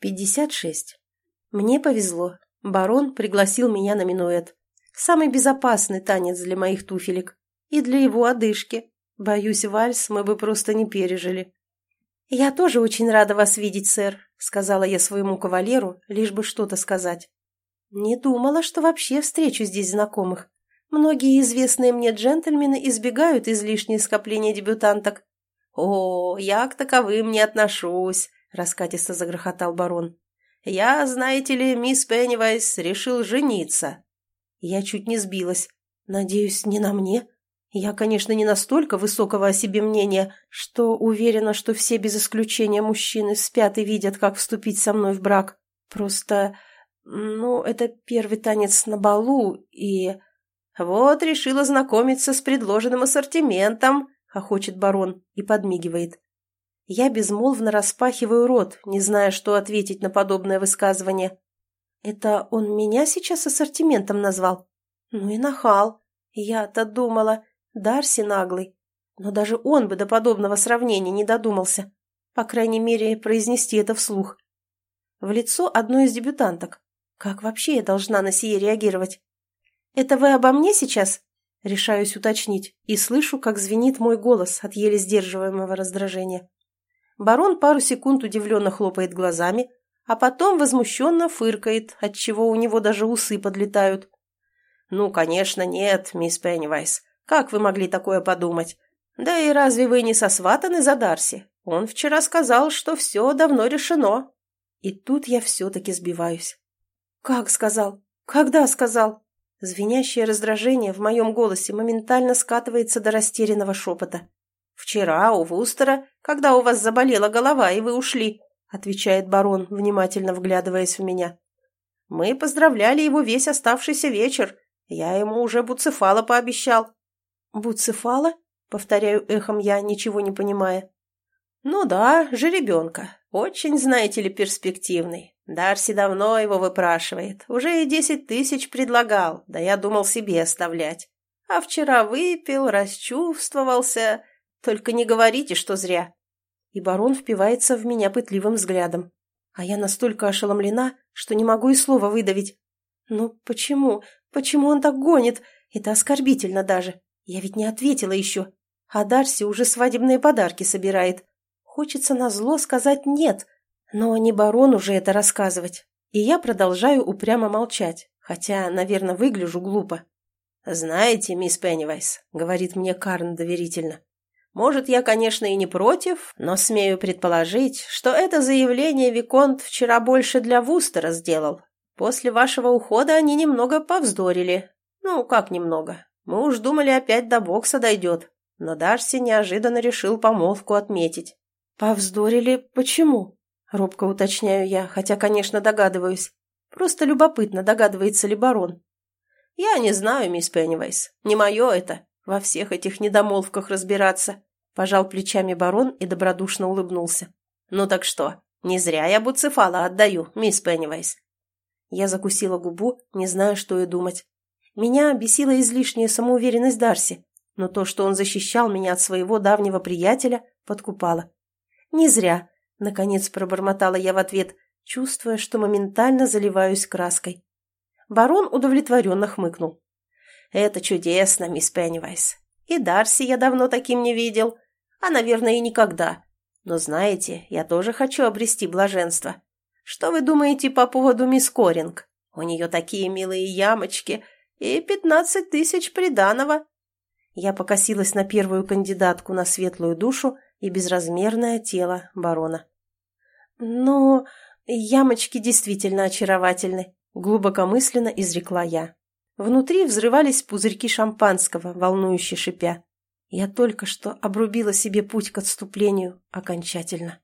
56. Мне повезло. Барон пригласил меня на минуэт. Самый безопасный танец для моих туфелек. И для его одышки. Боюсь, вальс мы бы просто не пережили. «Я тоже очень рада вас видеть, сэр», — сказала я своему кавалеру, лишь бы что-то сказать. Не думала, что вообще встречу здесь знакомых. Многие известные мне джентльмены избегают излишнее скопления дебютанток. «О, я к таковым не отношусь», — раскатисто загрохотал барон. «Я, знаете ли, мисс Пеннивайс, решил жениться». Я чуть не сбилась. Надеюсь, не на мне? Я, конечно, не настолько высокого о себе мнения, что уверена, что все без исключения мужчины спят и видят, как вступить со мной в брак. Просто, ну, это первый танец на балу, и... «Вот решила знакомиться с предложенным ассортиментом», — хохочет барон и подмигивает. Я безмолвно распахиваю рот, не зная, что ответить на подобное высказывание. Это он меня сейчас ассортиментом назвал? Ну и нахал. Я-то думала, Дарси наглый. Но даже он бы до подобного сравнения не додумался. По крайней мере, произнести это вслух. В лицо одной из дебютанток. Как вообще я должна на сие реагировать? «Это вы обо мне сейчас?» Решаюсь уточнить и слышу, как звенит мой голос от еле сдерживаемого раздражения. Барон пару секунд удивленно хлопает глазами, а потом возмущенно фыркает, отчего у него даже усы подлетают. «Ну, конечно, нет, мисс Пеннивайс. Как вы могли такое подумать? Да и разве вы не сосватаны за Дарси? Он вчера сказал, что все давно решено». И тут я все-таки сбиваюсь. «Как сказал? Когда сказал?» Звенящее раздражение в моем голосе моментально скатывается до растерянного шепота. «Вчера у Вустера, когда у вас заболела голова, и вы ушли», отвечает барон, внимательно вглядываясь в меня. «Мы поздравляли его весь оставшийся вечер. Я ему уже буцефала пообещал». «Буцефала?» — повторяю эхом я, ничего не понимая. «Ну да, жеребенка. Очень, знаете ли, перспективный. Дарси давно его выпрашивает. Уже и десять тысяч предлагал, да я думал себе оставлять. А вчера выпил, расчувствовался. Только не говорите, что зря. И барон впивается в меня пытливым взглядом. А я настолько ошеломлена, что не могу и слова выдавить. Ну почему? Почему он так гонит? Это оскорбительно даже. Я ведь не ответила еще. А Дарси уже свадебные подарки собирает. Хочется назло сказать «нет», но не барон уже это рассказывать. И я продолжаю упрямо молчать, хотя, наверное, выгляжу глупо. «Знаете, мисс Пеннивайс», — говорит мне Карн доверительно, может, я, конечно, и не против, но смею предположить, что это заявление Виконт вчера больше для Вустера сделал. После вашего ухода они немного повздорили. Ну, как немного? Мы уж думали, опять до бокса дойдет. Но Дарси неожиданно решил помолвку отметить. «Повздорили? Почему?» — робко уточняю я, хотя, конечно, догадываюсь. Просто любопытно, догадывается ли барон. «Я не знаю, мисс Пеннивайс. Не мое это во всех этих недомолвках разбираться», – пожал плечами барон и добродушно улыбнулся. «Ну так что, не зря я буцефала отдаю, мисс Пеннивайс». Я закусила губу, не зная, что и думать. Меня бесила излишняя самоуверенность Дарси, но то, что он защищал меня от своего давнего приятеля, подкупало. «Не зря», — наконец пробормотала я в ответ, чувствуя, что моментально заливаюсь краской. Барон удовлетворенно хмыкнул. «Это чудесно, мисс Пеннивайс. И Дарси я давно таким не видел, а, наверное, и никогда. Но знаете, я тоже хочу обрести блаженство. Что вы думаете по поводу мисс Коринг? У нее такие милые ямочки и пятнадцать тысяч приданого». Я покосилась на первую кандидатку на светлую душу и безразмерное тело барона. «Ну, ямочки действительно очаровательны», — глубокомысленно изрекла я. Внутри взрывались пузырьки шампанского, волнующе шипя. Я только что обрубила себе путь к отступлению окончательно.